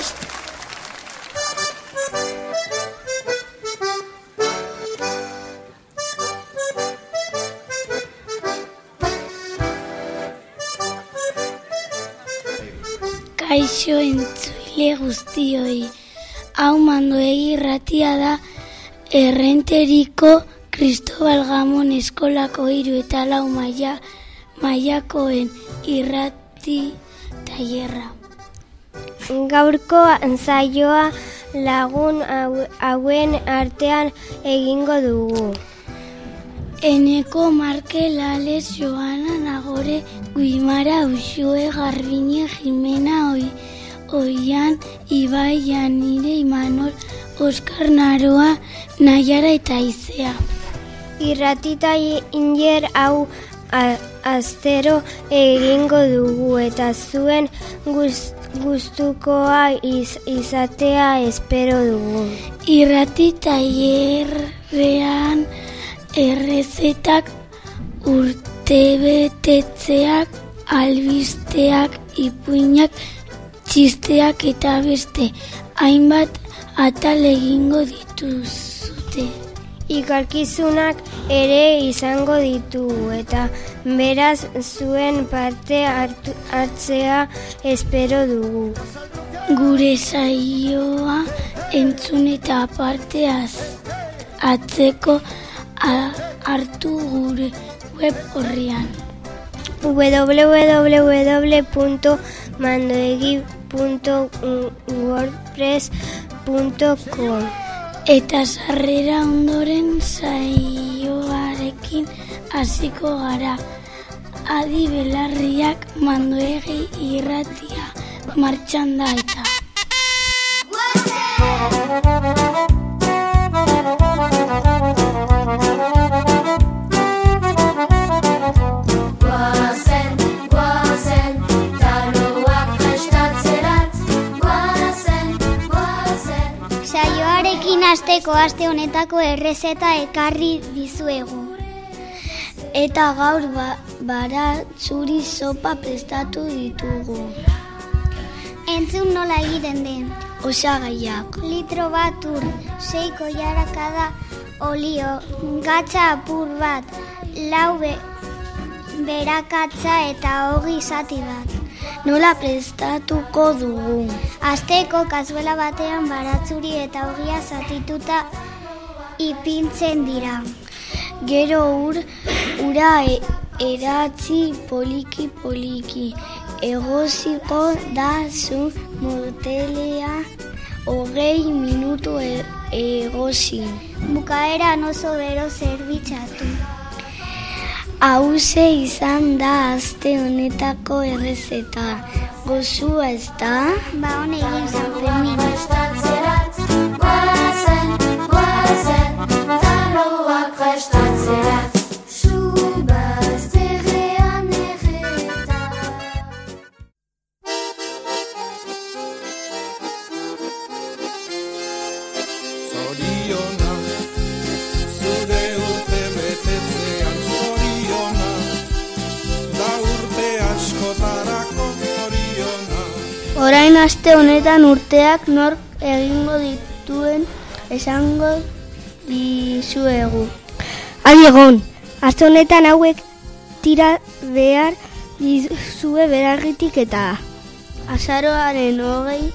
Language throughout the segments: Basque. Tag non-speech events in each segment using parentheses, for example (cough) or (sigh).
Prest! Kaixo entzule guztioi. Hau mando egirratia da errenteriko Cristobal Gamon eskolako hiru eta lau maia, maiakoen irrati tailerra. Gaurko zaioa lagun hau- hauen artean egingo dugu. Eneko Markel Ales Joana Nagore Guimara Uxue Garbine Jimena Oi, Oian Ibai Janire Imanol Oskar Naroa Naiara eta Izea. Irratita inger hau astero egingo dugu eta zuen guz, gustukoa iz, izatea espero dugu. Irrati tailerrean errezetak urtebetetzeak albisteak ipuinak txisteak eta beste hainbat atal egingo dituzute. Ikarkizunak ere izango ditugu eta beraz zuen parte hartu, hartzea espero dugu. Gure saioa entzun eta parteaz atzeko a- hartu gure web horrian. www.mandoegi.wordpress.com Eta sarrera ondoren saioarekin hasiko gara. Adi belarriak mandoegi irratia martxan da eta. Guazen, guazen, taloak prestatzerat Guazen, guazen Saioarekin asteko aste honetako errezeta ekarri dizuegu. Eta gaur ba, bara zuri sopa prestatu ditugu. Entzun nola egiten den. Osagaiak. Litro bat ur, seiko jarakada olio, gatza apur bat, lau be, berakatza eta hogi zati bat. Nola prestatuko dugu? Azteko kazuela batean baratzuri eta hogia zatituta ipintzen dira. Gero ur, ura e, eratzi poliki poliki. Egoziko da zu motelea hogei minutu e, egozi. Bukaeran oso bero zerbitzatu. Hauze izan da aste honetako errezeta. Gozua ez da? Ba hone egin San Fermin. Orain aste honetan urteak nork egingo dituen esango dizuegu. Adi egon, aste honetan hauek tira behar dizue berarritik eta Azaroaren hogei,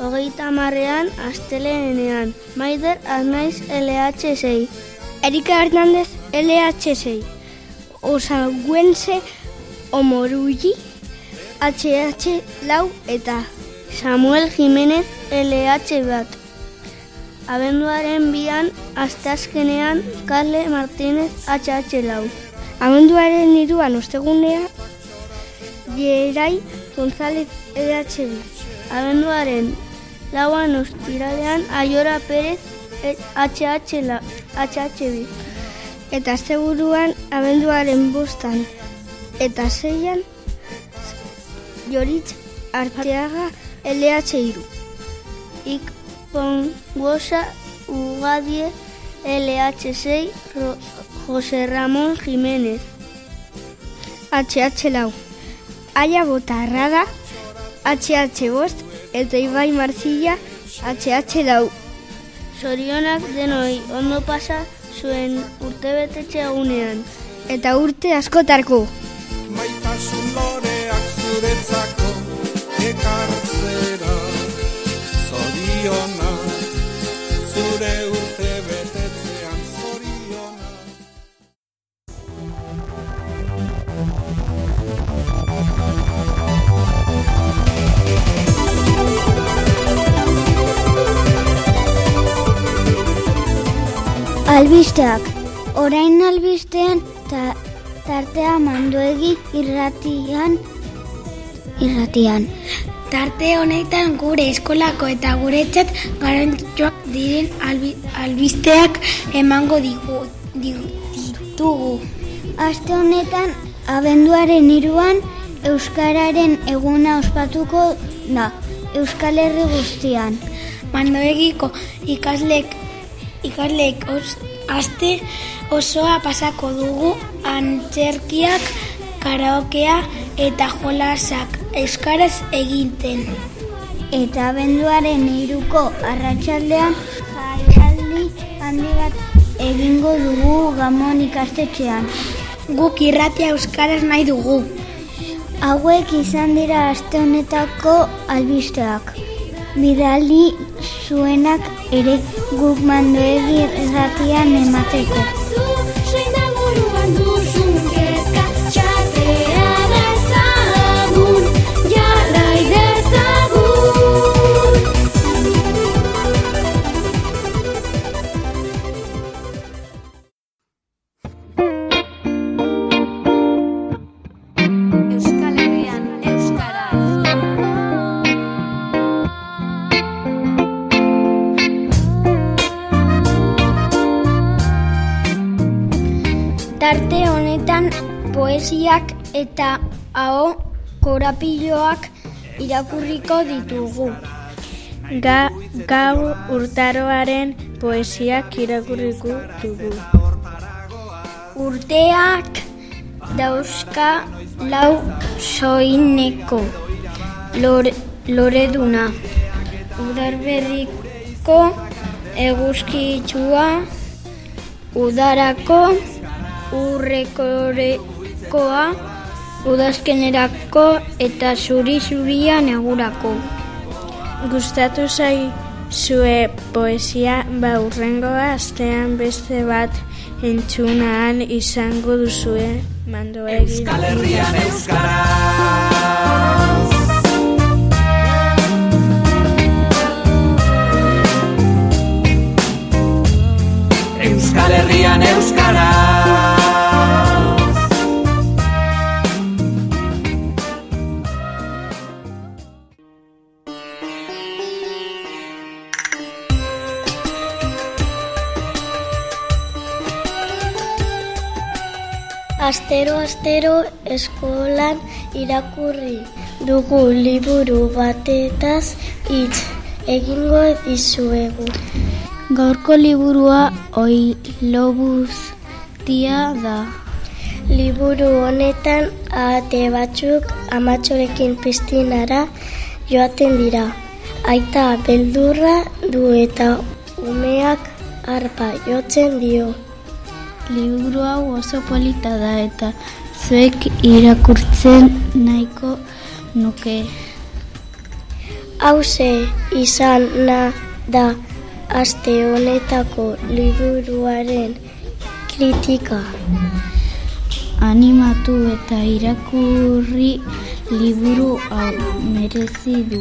hogeita marrean astelenean. Maider Arnaiz LH6. Erika Hernández LH6, Osagüense Omorulli HH lau eta Samuel Jimenez LH bat. Abenduaren bian asteazkenean Carle Martínez HH lau. Abenduaren iruan ostegunea Gerai González LH bi. Abenduaren lauan ostiralean Aiora Pérez HH, la, HH bi. Eta asteburuan abenduaren bostan eta zeian Joritz Arteaga LH iru. Ikpongosa Ugadie LH6 Ro- José Ramón Jiménez. HH lau. Aia Botarrada HH bost eta Ibai Marzilla HH lau. Zorionak denoi ondo pasa zuen urtebetetxe egunean. Eta urte askotarko. Zuretzako ekartzera zoriona zure urte betetzean zoriona Albisteak. Orain albistean ta, tartea manduegi irratian irratian. Tarte honetan gure eskolako eta guretzat garrantzitsuak diren albi, albisteak emango digu, digu, ditugu. Aste honetan abenduaren iruan Euskararen eguna ospatuko da. Euskal Herri guztian. Mandoegiko ikaslek ikasleek os, aste osoa pasako dugu antzerkiak, karaokea eta jolasak euskaraz eginten. Eta abenduaren iruko arratsaldean jaialdi handi bat egingo dugu gamon ikastetxean. Guk irratia euskaraz nahi dugu. Hauek izan dira aste honetako albisteak. Bidali zuenak ere guk mandoegi erratian emateko. Tarte honetan poesiak eta aho korapiloak irakurriko ditugu. Ga, gaur urtaroaren poesiak irakurriko dugu. Urteak dauzka lau soineko lore, loreduna. Udarberriko eguzkitsua, udarako urrekorekoa, udazkenerako eta zuri-zuria negurako. Gustatu zai zue poesia ba urrengoa astean beste bat entzunan izango duzue mandoegi. Euskal Herrian euskaraz Euskal Herrian euskaraz Astero astero eskolan irakurri dugu liburu batetaz hitz egingo dizuegu. Gaurko liburua oi lobuz tia da. Liburu honetan ahate batzuk amatxorekin piztinara joaten dira. Aita beldurra du eta umeak arpa jotzen dio. Liburu hau oso polita da eta zuek irakurtzen nahiko nuke. Hauze izan na da aste honetako liburuaren kritika. Animatu eta irakurri liburu hau merezi du.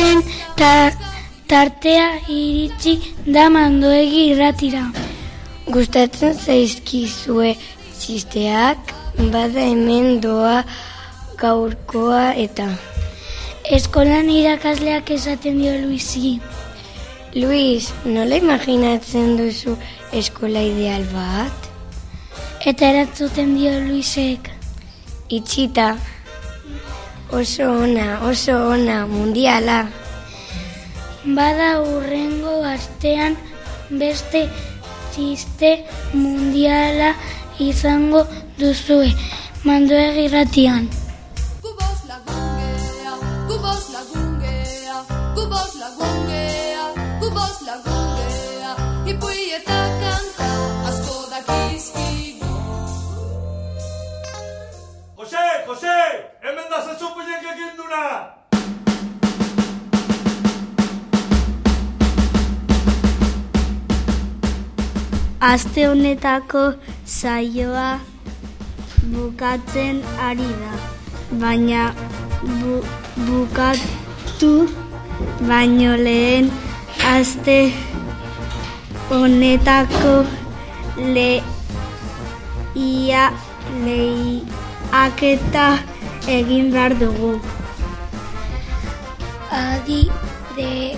Txisten tar, tartea iritsi da mandoegi irratira. Gustatzen zaizkizue txisteak bada hemen doa gaurkoa eta Eskolan irakasleak esaten dio Luisi. Luis, nola imaginatzen duzu eskola ideal bat? Eta erantzuten dio Luisek. Itxita. Oso ona, oso ona, mundiala. Bada urrengo astean beste txiste mundiala izango duzue. Mandoegi ratian. Jose, hemen da zazupilek egin duna! Aste honetako saioa bukatzen ari da. Baina bu, bukatu baino lehen aste honetako leia leiaketa egin behar dugu. Adi de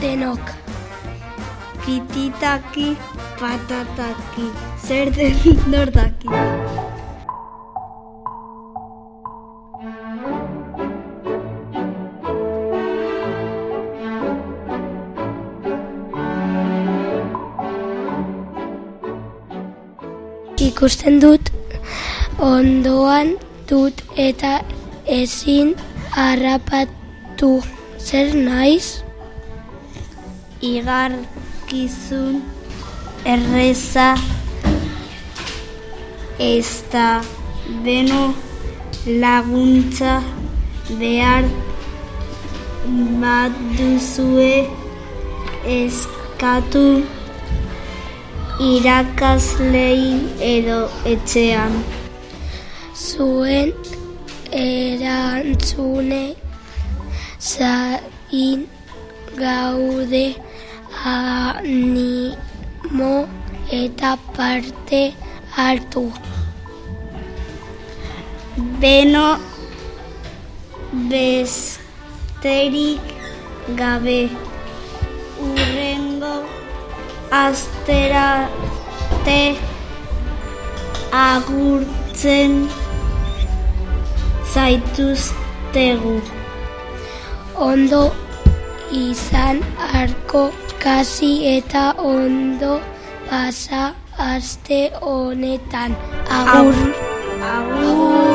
denok. Pititaki patataki. Zer den (laughs) nordaki. Ikusten dut ondoan dut eta ezin harrapatu. Zer naiz? Igarkizun erreza ez da beno laguntza behar baduzue eskatu irakaslei edo etxean. Zuen erantzune zain gaude animo eta parte hartu. Beno besterik gabe urrengo asterate agurtzen zaituztegu. Ondo izan arko kasi eta ondo pasa aste honetan. Agur. Agur.